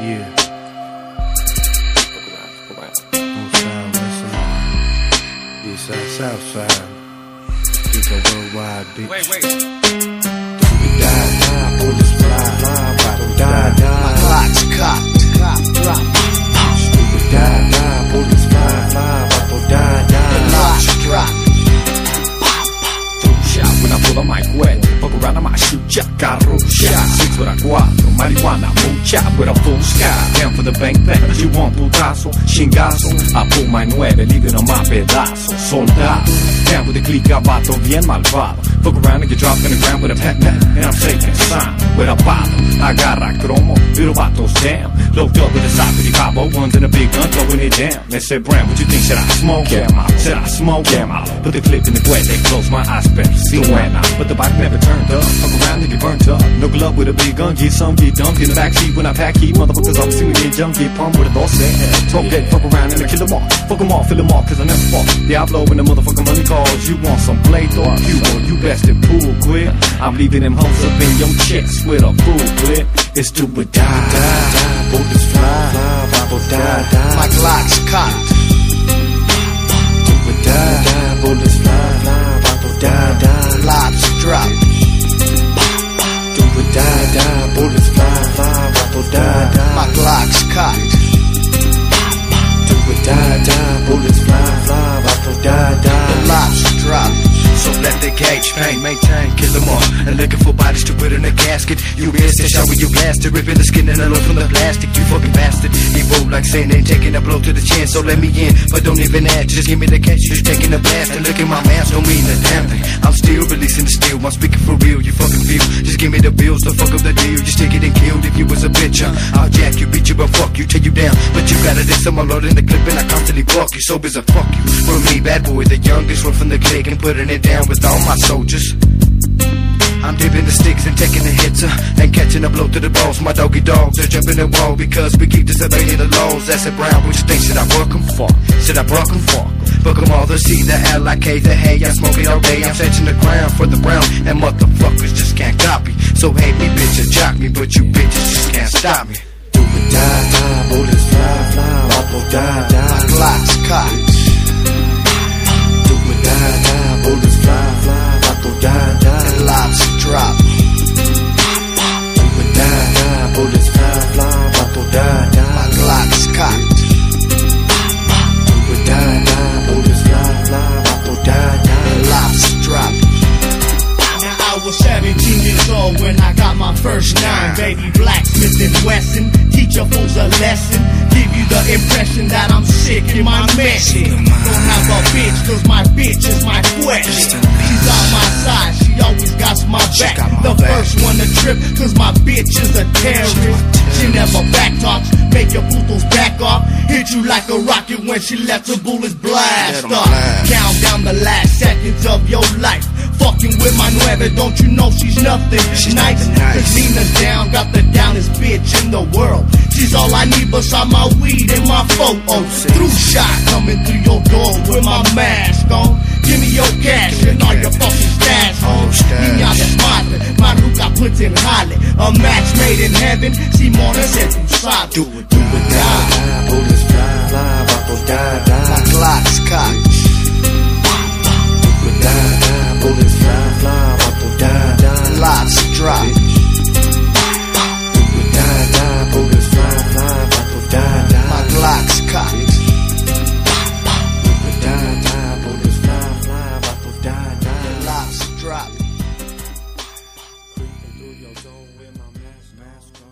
Yeah. North side, west side, east side, south side. It's a worldwide bitch. Wait, wait. Die, die, bullets fly, fly, I. Carro shot. Six with a cuatro. Marijuana, mucha with a full sky. Down for the bank bang. You want putazo, chingazo. I pull my nueve, leaving on my pedazo. Soldado. Down with the click, vato bien malvado. Fuck around and get dropped in the ground with a pet net. And I'm shaking sign with a bottle. Agarra cromo, little vatos jam. Loaded up with a sock with the ones and a big gun, throwing it down. They said, Brown, what you think? Should I smoke? Yeah. Should I smoke? Yeah. Put the clip in the cuete, close my eyes, persiana. But the bike never turned up. With a big gun, get some, get dumped in the backseat when I pack heat. Motherfuckers always see me get jumped, get pumped with a boss set. Talk that, fuck around and I kill them all. Fuck them all, fill them all, cause I never fall. yeah Diablo when the motherfucking money calls. You want some play though? You best to pool quit. I'm leaving them hoes up in your chest with a full clip. It's or die. Die, bullets fly, fly, die, die. My Glock's cocked. The gauge pain maintain, kill them all. And looking for bodies to put in a casket. You missed it, shower you blasted, ripping the skin and the load from the plastic. You fucking bastard. He rolled like saying ain't taking a blow to the chin, so let me in. But don't even ask, just give me the cash. You're taking a blast and look at my mask, don't mean a damn thing. I'm still releasing the steel, I'm speaking for real, you fucking feel. Just give me the bills, don't fuck up the deal. You stick it and killed if you was a bitch, huh? I'll jack you, beat you, but fuck you, take you down. But you got a diss on my load in the clip and I constantly fuck you, so busy fuck you. For me, bad boy, the youngest one from the clique and putting it down with all my soldiers. I'm dipping the sticks and taking the hits uh, and catching a blow to the balls. My doggy dogs are jumping the wall because we keep disobeying the laws. That's a brown. What you think? Should I work 'em? Fuck. Should I broke 'em? Fuck. Book 'em all the C, the L, I K, the hay. I smoke it all day. I'm searching the ground for the brown and motherfuckers just can't copy. So hate me, bitch, and jock me, but you bitches just can't stop me. Die, die, bullets fly, fly, die, die. Glock's cocked. Die, bullets fly, die, locks drop. Die, bullets fly, die, My. Glock's cocked. Die, bullets fly, die, locks drop. Now I was 17 years old when I got my first nine. Baby blacksmith and Wesson, teach your fools a lesson. Give you the impression that I'm sick in my message. Don't have a bitch, cause my bitch is my question. She's on my side, she always got my back. The first one to trip, cause my bitch is a terrorist. She never back talks, make your putos back off. Hit you like a rocket when she left the bullets blast off. Count down the last seconds of your life. Fucking with my nueve, don't you know she's nothing She's nice? nice. Cause Nina's down, got the downest bitch in the world. She's all I need beside my weed and my photo. Oh, through shot coming through your door with my mask on. Give me your cash and all your fucking stash All home. Oh, stash. Niña desmadre, Maruca puts in jale. A match made in heaven, Simona said tú sabes. Do it, Stupid die, die, your zone with my mask, mask on.